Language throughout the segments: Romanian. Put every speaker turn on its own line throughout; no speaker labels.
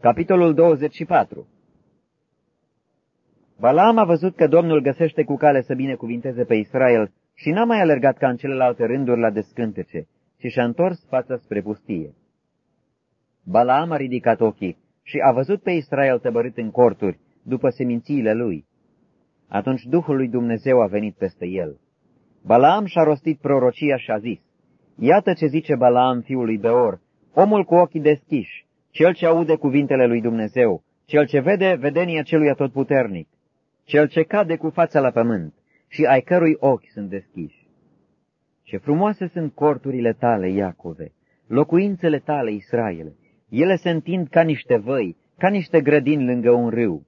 Capitolul 24 Balaam a văzut că Domnul găsește cu cale să binecuvinteze pe Israel și n-a mai alergat ca în celelalte rânduri la descântece, ci și-a întors fața spre pustie. Balaam a ridicat ochii și a văzut pe Israel tăbărât în corturi, după semințiile lui. Atunci Duhul lui Dumnezeu a venit peste el. Balaam și-a rostit prorocia și a zis, Iată ce zice Balaam fiului Beor, omul cu ochii deschiși, cel ce aude cuvintele lui Dumnezeu, cel ce vede vedenia celui atotputernic, cel ce cade cu fața la pământ și ai cărui ochi sunt deschiși. Ce frumoase sunt corturile tale, Iacove, locuințele tale, Israele. Ele se întind ca niște văi, ca niște grădini lângă un râu,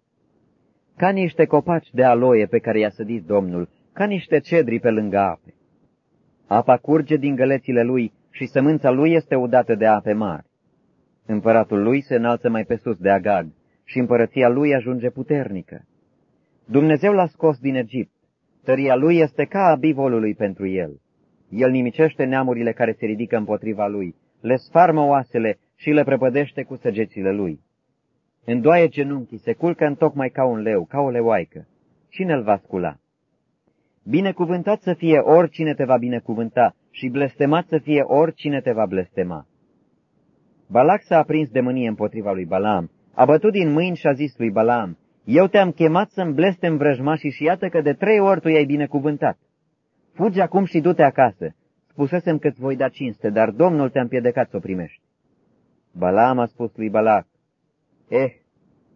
ca niște copaci de aloie pe care i-a sădit Domnul, ca niște cedri pe lângă ape. Apa curge din gălețile lui și sămânța lui este udată de ape mari. Împăratul lui se înalță mai pe sus de Agag și împărăția lui ajunge puternică. Dumnezeu l-a scos din Egipt. Tăria lui este ca a bivolului pentru el. El nimicește neamurile care se ridică împotriva lui, le sfarmă oasele și le prăpădește cu săgețile lui. Îndoaie genunchii, se culcă în tocmai ca un leu, ca o leoaică. Cine îl va scula? Binecuvântat să fie oricine te va binecuvânta și blestemat să fie oricine te va blestema. Balac s-a aprins de mânie împotriva lui Balaam, a bătut din mâini și a zis lui Balaam, Eu te-am chemat să-mi blestem vrăjmașii și iată că de trei ori tu i-ai binecuvântat. Fugi acum și du-te acasă. Spusesem că-ți voi da cinste, dar Domnul te-a împiedicat să o primești. Balaam a spus lui Balac, Eh,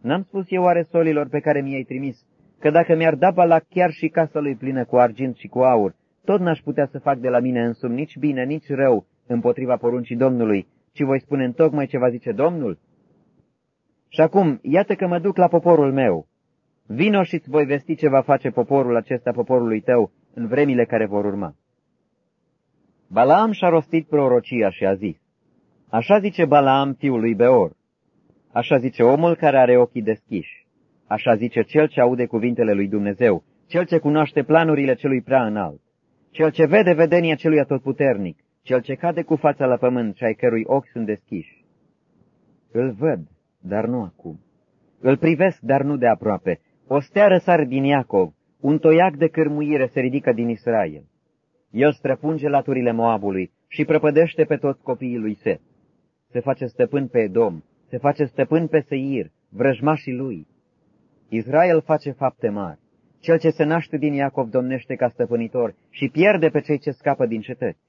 n-am spus eu oare solilor pe care mi-ai trimis, că dacă mi-ar da Balac chiar și casa lui plină cu argint și cu aur, tot n-aș putea să fac de la mine însumi nici bine, nici rău împotriva poruncii Domnului, ci voi spune în tocmai ce va zice Domnul? Și acum, iată că mă duc la poporul meu. Vino și-ți voi vesti ce va face poporul acesta poporului tău în vremile care vor urma. Balaam și-a rostit prorocia și a zis, Așa zice Balaam fiul lui Beor, așa zice omul care are ochii deschiși, așa zice cel ce aude cuvintele lui Dumnezeu, cel ce cunoaște planurile celui prea înalt, cel ce vede vedenia celui atotputernic, cel ce cade cu fața la pământ și ai cărui ochi sunt deschiși. Îl văd, dar nu acum. Îl privesc, dar nu de aproape. O stea răsar din Iacov, un toiac de cârmuire se ridică din Israel. El străpunge laturile Moabului și prăpădește pe toți copiii lui Set. Se face stăpân pe Edom, se face stăpân pe Seir, vrăjmașii lui. Israel face fapte mari. Cel ce se naște din Iacov domnește ca stăpânitor și pierde pe cei ce scapă din cetăți.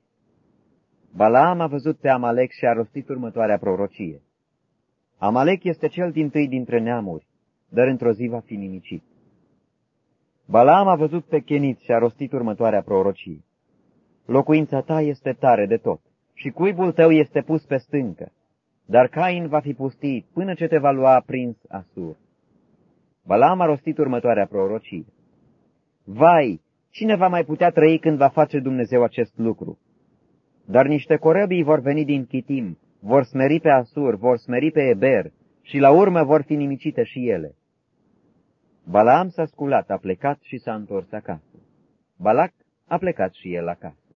Balaam a văzut pe Amalek și a rostit următoarea prorocie. Amalek este cel din tâi dintre neamuri, dar într-o zi va fi nimicit. Balaam a văzut pe Chenit și a rostit următoarea prorocie. Locuința ta este tare de tot și cuibul tău este pus pe stâncă, dar Cain va fi pustit până ce te va lua prins Asur. Balaam a rostit următoarea prorocie. Vai, cine va mai putea trăi când va face Dumnezeu acest lucru? Dar niște corăbii vor veni din Chitim, vor smeri pe Asur, vor smeri pe Eber și la urmă vor fi nimicite și ele. Balaam s-a sculat, a plecat și s-a întors acasă. Balac a plecat și el acasă.